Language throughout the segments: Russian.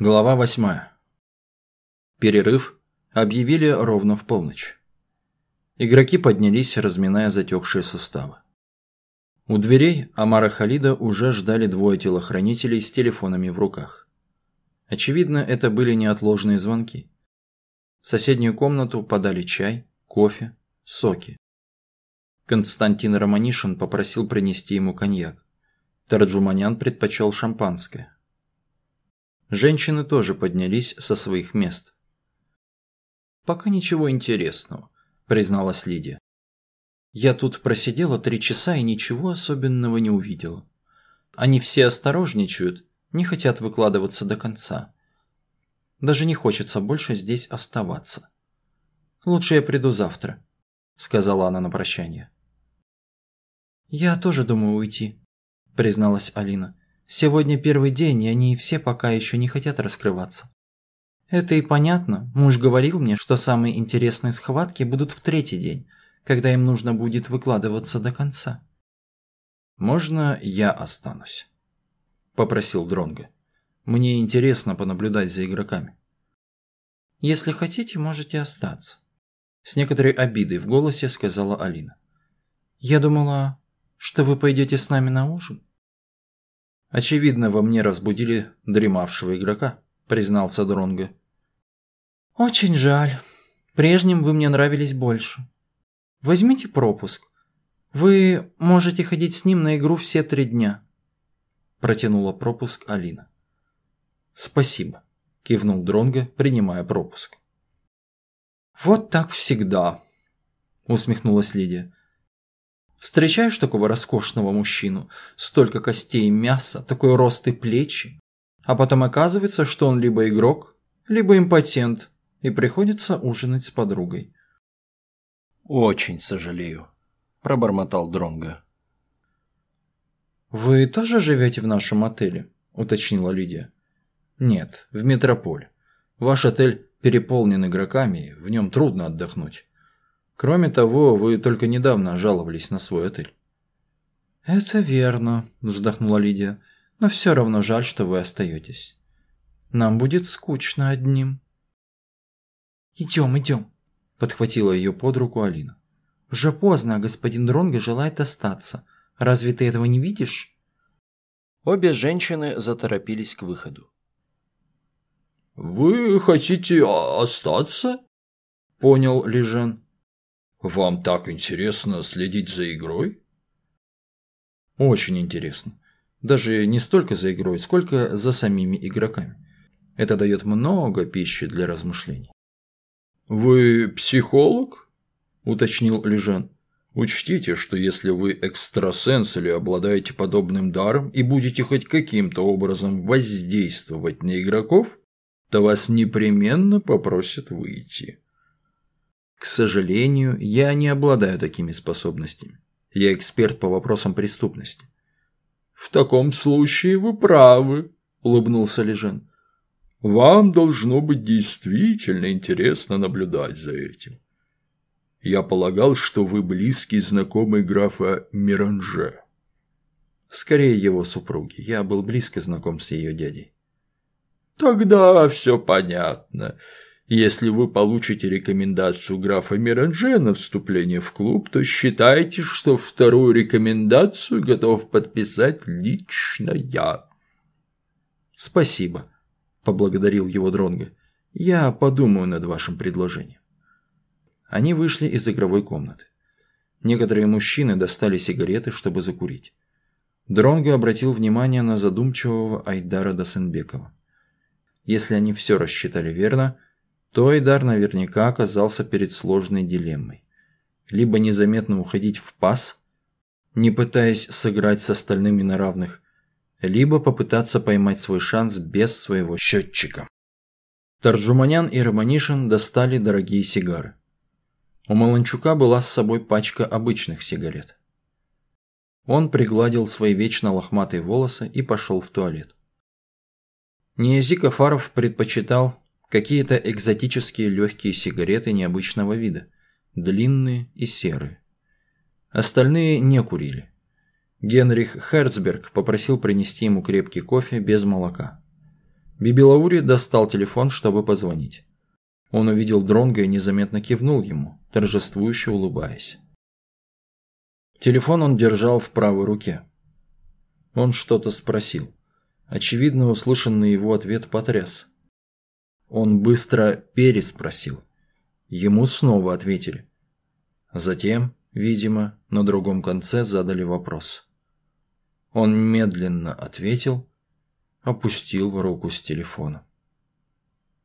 Глава восьмая. Перерыв объявили ровно в полночь. Игроки поднялись, разминая затекшие суставы. У дверей Амара Халида уже ждали двое телохранителей с телефонами в руках. Очевидно, это были неотложные звонки. В соседнюю комнату подали чай, кофе, соки. Константин Романишин попросил принести ему коньяк. Тарджуманян предпочел шампанское. Женщины тоже поднялись со своих мест. «Пока ничего интересного», – призналась Лидия. «Я тут просидела три часа и ничего особенного не увидела. Они все осторожничают, не хотят выкладываться до конца. Даже не хочется больше здесь оставаться. Лучше я приду завтра», – сказала она на прощание. «Я тоже думаю уйти», – призналась Алина. Сегодня первый день, и они все пока еще не хотят раскрываться. Это и понятно. Муж говорил мне, что самые интересные схватки будут в третий день, когда им нужно будет выкладываться до конца. «Можно я останусь?» – попросил Дронго. «Мне интересно понаблюдать за игроками». «Если хотите, можете остаться», – с некоторой обидой в голосе сказала Алина. «Я думала, что вы пойдете с нами на ужин». Очевидно, во мне разбудили дремавшего игрока, признался Дронго. Очень жаль. Прежним вы мне нравились больше. Возьмите пропуск. Вы можете ходить с ним на игру все три дня. Протянула пропуск Алина. Спасибо, кивнул Дронго, принимая пропуск. Вот так всегда, усмехнулась Лидия. Встречаешь такого роскошного мужчину, столько костей и мяса, такой рост и плечи, а потом оказывается, что он либо игрок, либо импотент, и приходится ужинать с подругой. «Очень сожалею», – пробормотал Дронго. «Вы тоже живете в нашем отеле?» – уточнила Лидия. «Нет, в Метрополь. Ваш отель переполнен игроками, в нем трудно отдохнуть. Кроме того, вы только недавно жаловались на свой отель». «Это верно», – вздохнула Лидия. «Но все равно жаль, что вы остаетесь. Нам будет скучно одним». «Идем, идем», – подхватила ее под руку Алина. «Уже поздно, а господин Дронго желает остаться. Разве ты этого не видишь?» Обе женщины заторопились к выходу. «Вы хотите остаться?» – понял Лежен. Вам так интересно следить за игрой? Очень интересно. Даже не столько за игрой, сколько за самими игроками. Это дает много пищи для размышлений. «Вы психолог?» – уточнил Лежан. «Учтите, что если вы экстрасенс или обладаете подобным даром и будете хоть каким-то образом воздействовать на игроков, то вас непременно попросят выйти». К сожалению, я не обладаю такими способностями. Я эксперт по вопросам преступности. В таком случае вы правы, улыбнулся Лежен. Вам должно быть действительно интересно наблюдать за этим. Я полагал, что вы близкий знакомый графа Миранже. Скорее его супруги. Я был близко знаком с ее дядей. Тогда все понятно. Если вы получите рекомендацию графа Миранже на вступление в клуб, то считайте, что вторую рекомендацию готов подписать лично я. Спасибо, поблагодарил его Дронго. Я подумаю над вашим предложением. Они вышли из игровой комнаты. Некоторые мужчины достали сигареты, чтобы закурить. Дронго обратил внимание на задумчивого Айдара Досенбекова. Если они все рассчитали верно – то Айдар наверняка оказался перед сложной дилеммой. Либо незаметно уходить в пас, не пытаясь сыграть с остальными на равных, либо попытаться поймать свой шанс без своего счетчика. Тарджуманян и Романишин достали дорогие сигары. У Маланчука была с собой пачка обычных сигарет. Он пригладил свои вечно лохматые волосы и пошел в туалет. Ниязик Кафаров предпочитал Какие-то экзотические легкие сигареты необычного вида, длинные и серые. Остальные не курили. Генрих Херцберг попросил принести ему крепкий кофе без молока. Бибилаури достал телефон, чтобы позвонить. Он увидел Дронга и незаметно кивнул ему, торжествующе улыбаясь. Телефон он держал в правой руке. Он что-то спросил. Очевидно, услышанный его ответ потряс. Он быстро переспросил. Ему снова ответили. Затем, видимо, на другом конце задали вопрос. Он медленно ответил, опустил руку с телефона.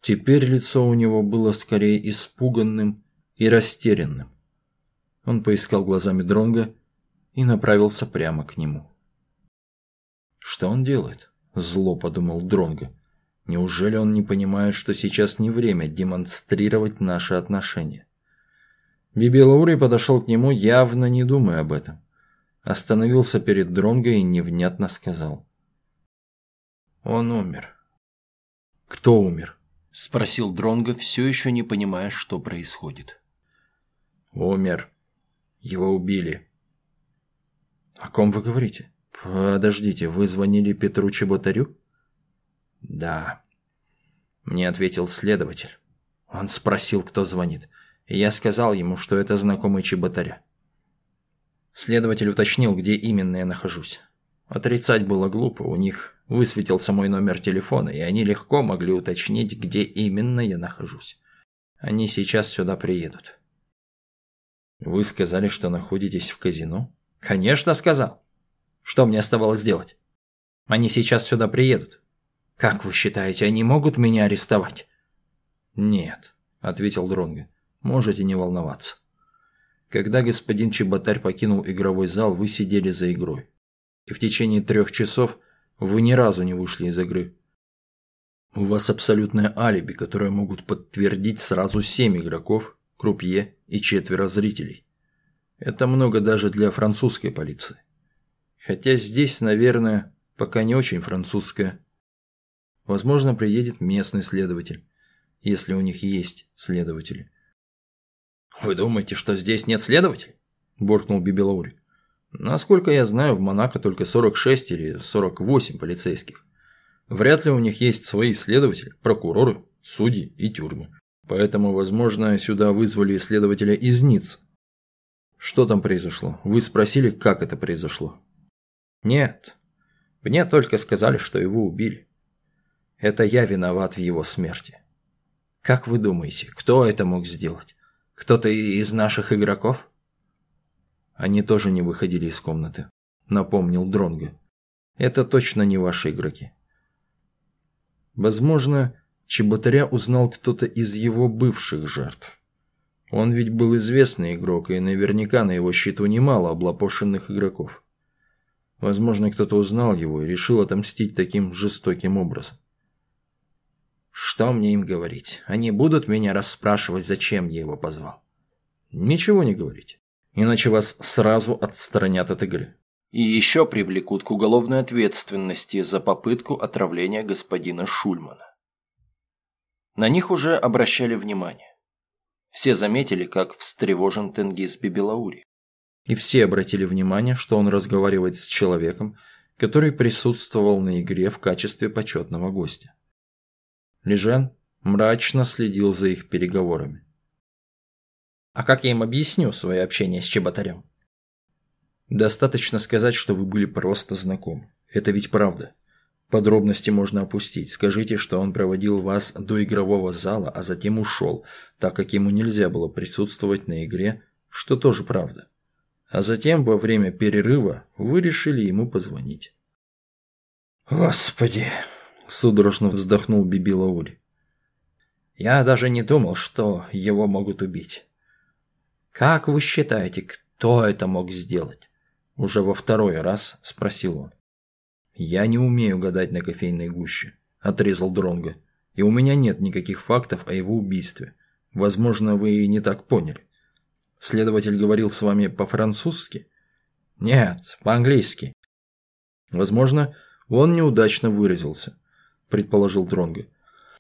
Теперь лицо у него было скорее испуганным и растерянным. Он поискал глазами Дронга и направился прямо к нему. «Что он делает?» – зло подумал Дронга. «Неужели он не понимает, что сейчас не время демонстрировать наши отношения?» Бибилаури подошел к нему, явно не думая об этом. Остановился перед Дронго и невнятно сказал. «Он умер». «Кто умер?» – спросил Дронго, все еще не понимая, что происходит. «Умер. Его убили». «О ком вы говорите?» «Подождите, вы звонили Петру Чеботарю?» «Да», – мне ответил следователь. Он спросил, кто звонит, и я сказал ему, что это знакомый Чеботаря. Следователь уточнил, где именно я нахожусь. Отрицать было глупо, у них высветился мой номер телефона, и они легко могли уточнить, где именно я нахожусь. Они сейчас сюда приедут. «Вы сказали, что находитесь в казино?» «Конечно, сказал. Что мне оставалось делать? Они сейчас сюда приедут. Как вы считаете, они могут меня арестовать?» «Нет», — ответил Дронго. «Можете не волноваться. Когда господин Чеботарь покинул игровой зал, вы сидели за игрой. И в течение трех часов вы ни разу не вышли из игры. У вас абсолютное алиби, которое могут подтвердить сразу семь игроков, крупье и четверо зрителей. Это много даже для французской полиции. Хотя здесь, наверное, пока не очень французская. Возможно, приедет местный следователь, если у них есть следователи. «Вы думаете, что здесь нет следователей?» – буркнул Бибелаури. «Насколько я знаю, в Монако только 46 или 48 полицейских. Вряд ли у них есть свои следователи, прокуроры, судьи и тюрьмы. Поэтому, возможно, сюда вызвали следователя из Ниццы. Что там произошло? Вы спросили, как это произошло? Нет. Мне только сказали, что его убили. Это я виноват в его смерти. Как вы думаете, кто это мог сделать? Кто-то из наших игроков? Они тоже не выходили из комнаты, напомнил Дронго. Это точно не ваши игроки. Возможно, Чеботаря узнал кто-то из его бывших жертв. Он ведь был известный игрок, и наверняка на его счету немало облапошенных игроков. Возможно, кто-то узнал его и решил отомстить таким жестоким образом. Что мне им говорить? Они будут меня расспрашивать, зачем я его позвал? Ничего не говорить. Иначе вас сразу отстранят от игры. И еще привлекут к уголовной ответственности за попытку отравления господина Шульмана. На них уже обращали внимание. Все заметили, как встревожен Тенгиз Бибелаури. И все обратили внимание, что он разговаривает с человеком, который присутствовал на игре в качестве почетного гостя. Лежен мрачно следил за их переговорами. «А как я им объясню свое общение с Чеботарем?» «Достаточно сказать, что вы были просто знакомы. Это ведь правда. Подробности можно опустить. Скажите, что он проводил вас до игрового зала, а затем ушел, так как ему нельзя было присутствовать на игре, что тоже правда а затем во время перерыва вы решили ему позвонить. «Господи!» – судорожно вздохнул Бибилаури. «Я даже не думал, что его могут убить. Как вы считаете, кто это мог сделать?» Уже во второй раз спросил он. «Я не умею гадать на кофейной гуще», – отрезал Дронго. «И у меня нет никаких фактов о его убийстве. Возможно, вы и не так поняли. Следователь говорил с вами по-французски? Нет, по-английски. Возможно, он неудачно выразился, предположил Дронго.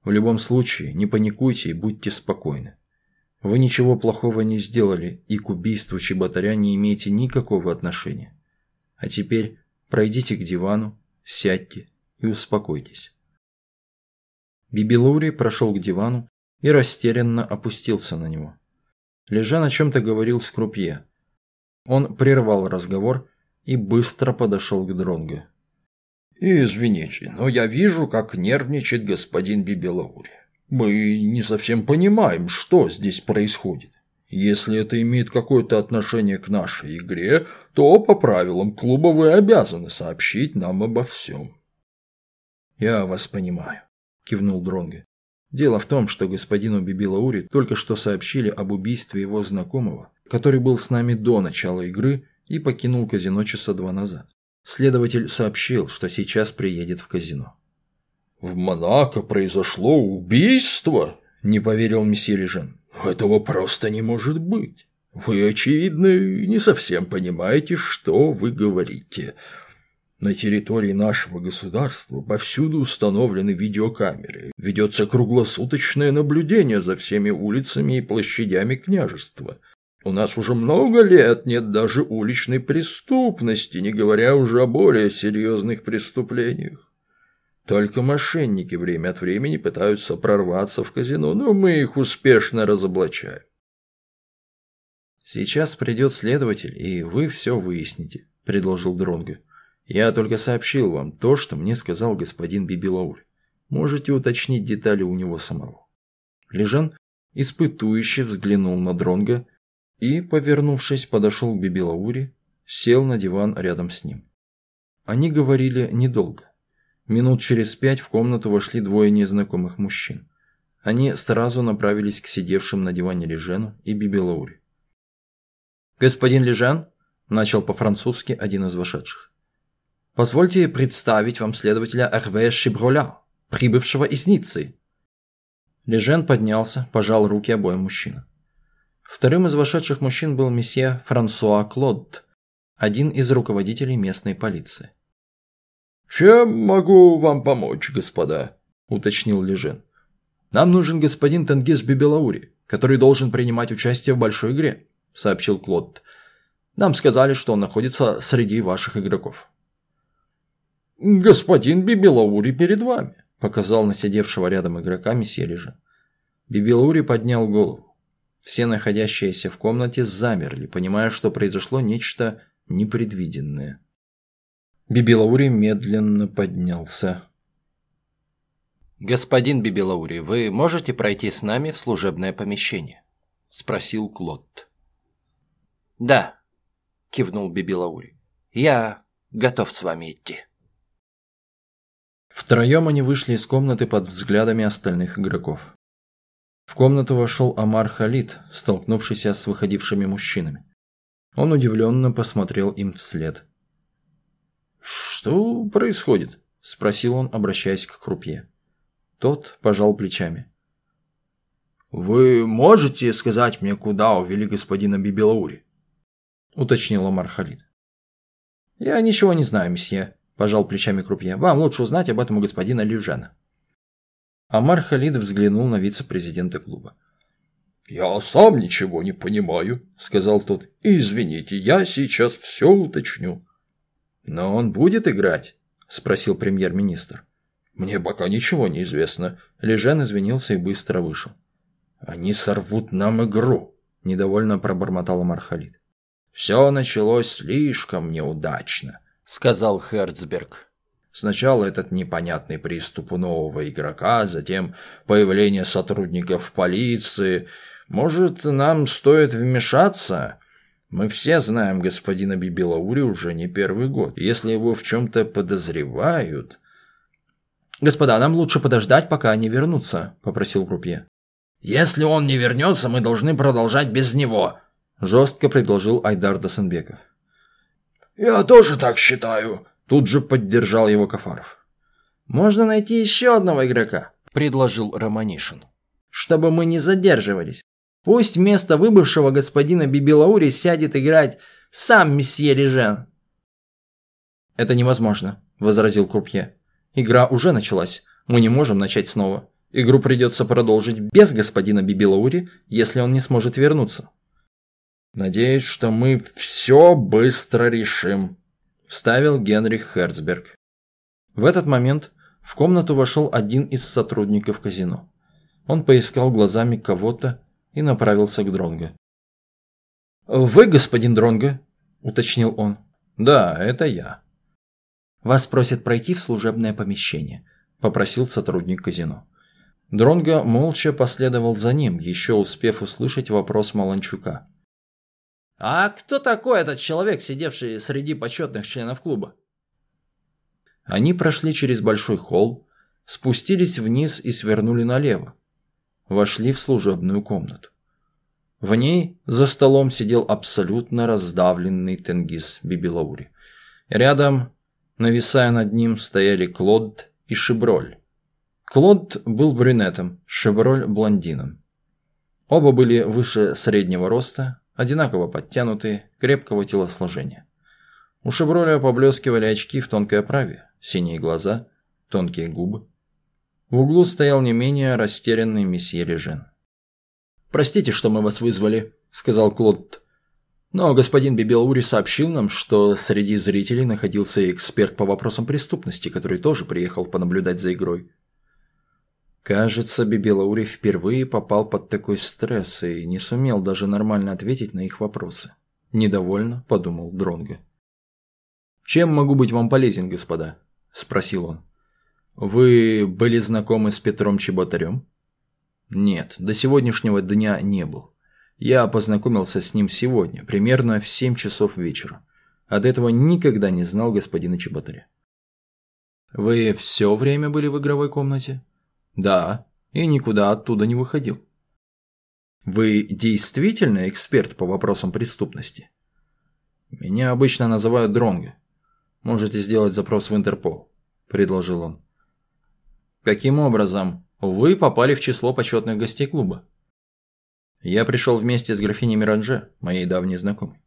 В любом случае, не паникуйте и будьте спокойны. Вы ничего плохого не сделали и к убийству Чеботаря не имеете никакого отношения. А теперь пройдите к дивану, сядьте и успокойтесь. Бибилури прошел к дивану и растерянно опустился на него. Лежан о чем-то говорил с крупье. Он прервал разговор и быстро подошел к Дронго. «Извините, но я вижу, как нервничает господин Бибелаури. Мы не совсем понимаем, что здесь происходит. Если это имеет какое-то отношение к нашей игре, то по правилам клуба вы обязаны сообщить нам обо всем». «Я вас понимаю», – кивнул Дронго. «Дело в том, что господину Бибилаури только что сообщили об убийстве его знакомого, который был с нами до начала игры и покинул казино часа два назад. Следователь сообщил, что сейчас приедет в казино. «В Монако произошло убийство?» – не поверил месье Лежен. «Этого просто не может быть. Вы, очевидно, не совсем понимаете, что вы говорите. На территории нашего государства повсюду установлены видеокамеры. Ведется круглосуточное наблюдение за всеми улицами и площадями княжества – у нас уже много лет нет даже уличной преступности, не говоря уже о более серьезных преступлениях. Только мошенники время от времени пытаются прорваться в казино, но мы их успешно разоблачаем. «Сейчас придет следователь, и вы все выясните», – предложил Дронго. «Я только сообщил вам то, что мне сказал господин Бибилауль. Можете уточнить детали у него самого». Лежан испытующе взглянул на Дронго и, повернувшись, подошел к Бибилаури, сел на диван рядом с ним. Они говорили недолго. Минут через пять в комнату вошли двое незнакомых мужчин. Они сразу направились к сидевшим на диване Лежену и Бибилаури. «Господин Лежен», – начал по-французски один из вошедших, – «позвольте представить вам следователя Эрве Шиброля, прибывшего из Ниццы». Лежен поднялся, пожал руки обоим мужчинам. Вторым из вошедших мужчин был месье Франсуа Клод, один из руководителей местной полиции. «Чем могу вам помочь, господа?» – уточнил Лежен. «Нам нужен господин Тенгиз Бибелаури, который должен принимать участие в большой игре», – сообщил Клод. «Нам сказали, что он находится среди ваших игроков». «Господин Бибелаури перед вами», – показал на сидевшего рядом игрока месье Лежен. Бибелаури поднял голову. Все находящиеся в комнате замерли, понимая, что произошло нечто непредвиденное. Бибилаури медленно поднялся. «Господин Бибилаури, вы можете пройти с нами в служебное помещение?» – спросил Клод. «Да», – кивнул Бибилаури. «Я готов с вами идти». Втроем они вышли из комнаты под взглядами остальных игроков. В комнату вошел Амар Халид, столкнувшийся с выходившими мужчинами. Он удивленно посмотрел им вслед. «Что происходит?» – спросил он, обращаясь к крупье. Тот пожал плечами. «Вы можете сказать мне, куда увели господина Бибелаури?» – уточнил Амар Халид. «Я ничего не знаю, месье», – пожал плечами крупье. «Вам лучше узнать об этом у господина Люжана». Амар Халид взглянул на вице-президента клуба. «Я сам ничего не понимаю», – сказал тот. «Извините, я сейчас все уточню». «Но он будет играть?» – спросил премьер-министр. «Мне пока ничего не известно». Лежен извинился и быстро вышел. «Они сорвут нам игру», – недовольно пробормотал Амар Халид. «Все началось слишком неудачно», – сказал Херцберг. Сначала этот непонятный приступ у нового игрока, затем появление сотрудников полиции. Может, нам стоит вмешаться? Мы все знаем господина Бибилаури уже не первый год. Если его в чем-то подозревают... «Господа, нам лучше подождать, пока они вернутся», – попросил Крупье. «Если он не вернется, мы должны продолжать без него», – жестко предложил Айдар Досенбеков. «Я тоже так считаю», Тут же поддержал его Кафаров. «Можно найти еще одного игрока», – предложил Романишин. «Чтобы мы не задерживались. Пусть вместо выбывшего господина Бибилаури сядет играть сам месье Режен». «Это невозможно», – возразил Крупье. «Игра уже началась. Мы не можем начать снова. Игру придется продолжить без господина Бибилаури, если он не сможет вернуться». «Надеюсь, что мы все быстро решим», вставил Генрих Херцберг. В этот момент В комнату вошел один из сотрудников казино. Он поискал глазами кого-то и направился к Дронго. «Вы господин Дронго?» – уточнил он. «Да, это я». «Вас просят пройти в служебное помещение», – попросил сотрудник казино. Дронго молча последовал за ним, еще успев услышать вопрос Маланчука. «А кто такой этот человек, сидевший среди почетных членов клуба?» Они прошли через большой холл, спустились вниз и свернули налево. Вошли в служебную комнату. В ней за столом сидел абсолютно раздавленный Тенгиз Бибилаури. Рядом, нависая над ним, стояли Клод и Шиброль. Клод был брюнетом, Шиброль – блондином. Оба были выше среднего роста, одинаково подтянутые, крепкого телосложения. У Шиброля поблескивали очки в тонкой оправе, синие глаза, тонкие губы. В углу стоял не менее растерянный месье Лежен. «Простите, что мы вас вызвали», – сказал Клод. «Но господин Бибелури сообщил нам, что среди зрителей находился эксперт по вопросам преступности, который тоже приехал понаблюдать за игрой». Кажется, Бибелаури впервые попал под такой стресс и не сумел даже нормально ответить на их вопросы. Недовольно подумал Дронго. «Чем могу быть вам полезен, господа?» – спросил он. «Вы были знакомы с Петром Чеботарем?» «Нет, до сегодняшнего дня не был. Я познакомился с ним сегодня, примерно в 7 часов вечера. От этого никогда не знал господина Чеботаря». «Вы все время были в игровой комнате?» Да, и никуда оттуда не выходил. Вы действительно эксперт по вопросам преступности? Меня обычно называют Дронго. Можете сделать запрос в Интерпол, предложил он. Каким образом вы попали в число почетных гостей клуба? Я пришел вместе с графиней Миранже, моей давней знакомой.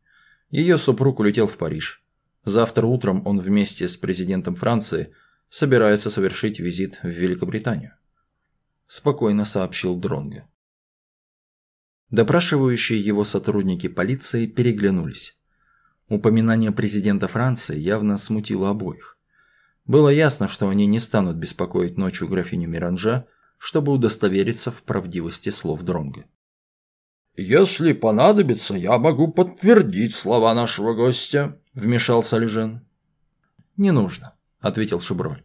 Ее супруг улетел в Париж. Завтра утром он вместе с президентом Франции собирается совершить визит в Великобританию. – спокойно сообщил Дронго. Допрашивающие его сотрудники полиции переглянулись. Упоминание президента Франции явно смутило обоих. Было ясно, что они не станут беспокоить ночью графиню Миранжа, чтобы удостовериться в правдивости слов Дронга. «Если понадобится, я могу подтвердить слова нашего гостя», – вмешался Лежен. «Не нужно», – ответил Шиброль.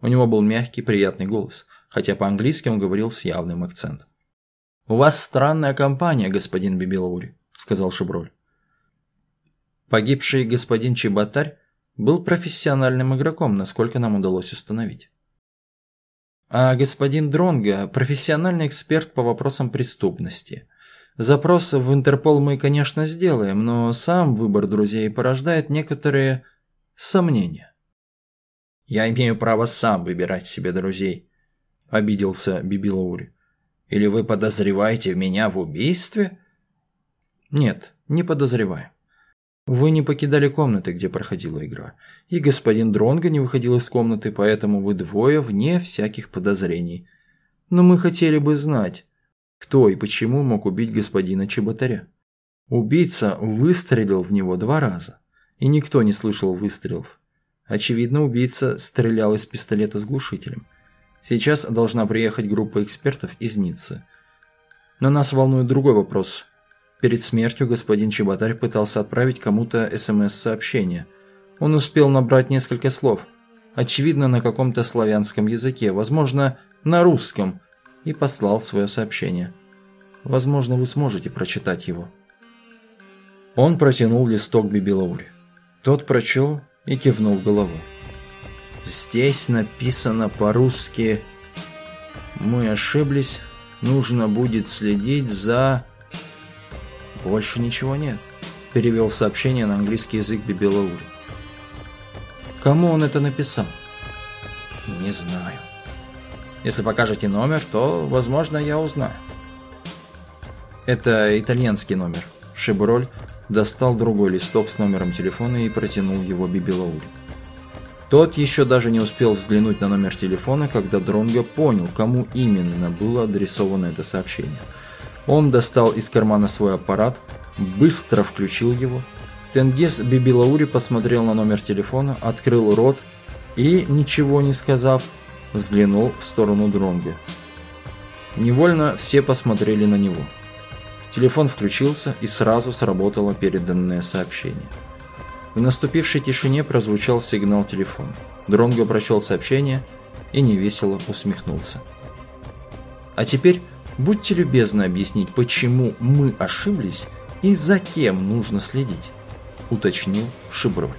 У него был мягкий, приятный голос – хотя по-английски он говорил с явным акцентом. «У вас странная компания, господин Бибилаури», – сказал Шиброль. Погибший господин Чеботарь был профессиональным игроком, насколько нам удалось установить. А господин Дронга – профессиональный эксперт по вопросам преступности. Запрос в Интерпол мы, конечно, сделаем, но сам выбор друзей порождает некоторые сомнения. Я имею право сам выбирать себе друзей, – обиделся Бибилаури. «Или вы подозреваете меня в убийстве?» «Нет, не подозреваю. Вы не покидали комнаты, где проходила игра. И господин Дронго не выходил из комнаты, поэтому вы двое вне всяких подозрений. Но мы хотели бы знать, кто и почему мог убить господина Чеботаря. Убийца выстрелил в него два раза, и никто не слышал выстрелов. Очевидно, убийца стрелял из пистолета с глушителем – Сейчас должна приехать группа экспертов из Ниццы. Но нас волнует другой вопрос. Перед смертью господин Чеботарь пытался отправить кому-то СМС-сообщение. Он успел набрать несколько слов. Очевидно, на каком-то славянском языке, возможно, на русском, и послал свое сообщение. Возможно, вы сможете прочитать его. Он протянул листок Бибилаури. Тот прочел и кивнул головой. Здесь написано по-русски «Мы ошиблись, нужно будет следить за...» «Больше ничего нет», – перевел сообщение на английский язык Бибелаури. «Кому он это написал?» «Не знаю. Если покажете номер, то, возможно, я узнаю». «Это итальянский номер». Шиброль достал другой листок с номером телефона и протянул его Бибелаури. Тот еще даже не успел взглянуть на номер телефона, когда Дронго понял, кому именно было адресовано это сообщение. Он достал из кармана свой аппарат, быстро включил его. Тенгиз Бибилаури посмотрел на номер телефона, открыл рот и, ничего не сказав, взглянул в сторону Дронга. Невольно все посмотрели на него. Телефон включился и сразу сработало переданное сообщение. В наступившей тишине прозвучал сигнал телефона. Дронго прочел сообщение и невесело усмехнулся. «А теперь будьте любезны объяснить, почему мы ошиблись и за кем нужно следить», уточнил Шиброль.